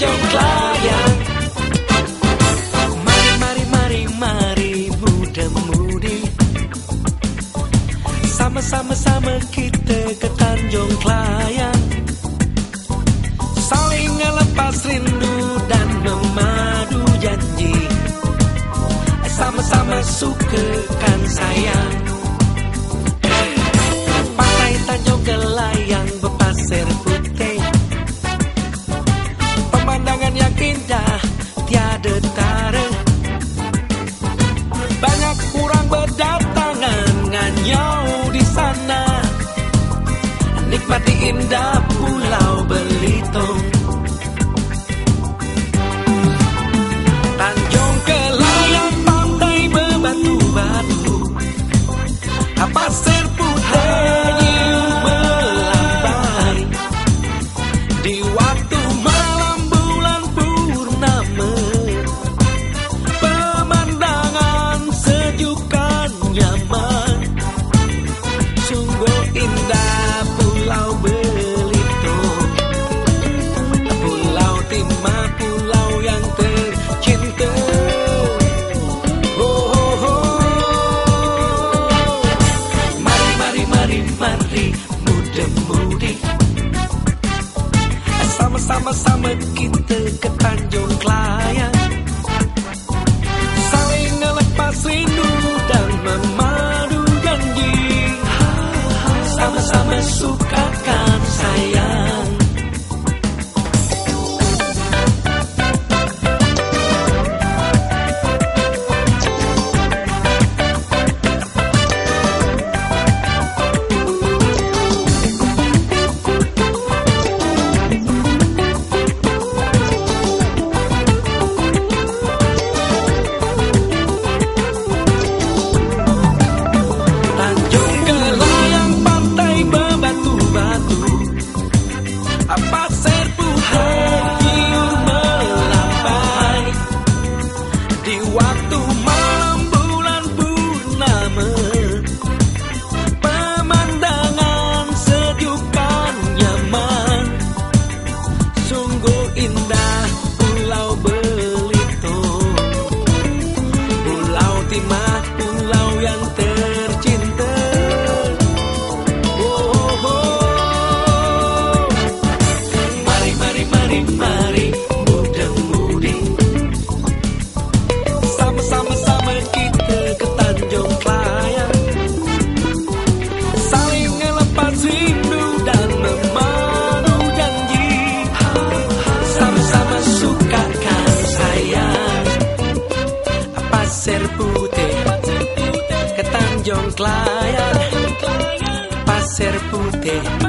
jauh layang Mari, mari, mari, mari muda mudi Sama-sama sama kita ke Tanjung Klayang Saling ngelepas rindu dan memadu janji. Sama-sama suka kan sayang. Nikmati indah pulau Belitung. Tanjung Kelayang pantai berbatu-batu Pasir putih melambai? Di waktu malam bulan purnama Pemandangan sejuk dan nyaman Sama-sama-sama kita ke Tanjung Klayang pasir putih ke Tanjung Klayang pasir putih